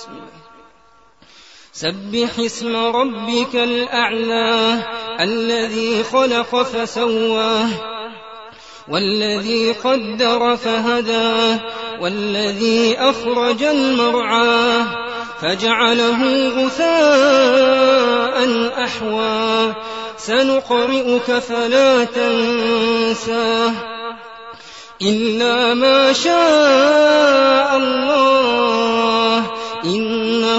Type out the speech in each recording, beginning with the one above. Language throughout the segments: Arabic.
بسم الله. سبح اسم ربك الأعلى الذي خلق فسواه والذي قدر فهداه والذي أخرج المرعى فجعله غثاء أحواه سنقرئك فلا تنساه إلا ما شاء الله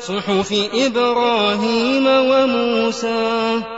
صحف إبراهيم وموسى